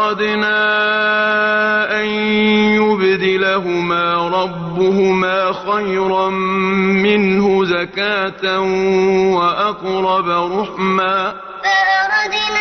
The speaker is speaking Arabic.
أردنا أن يبدلهما ربهما خيرا منه زكاة وأقرب رحما. فأردنا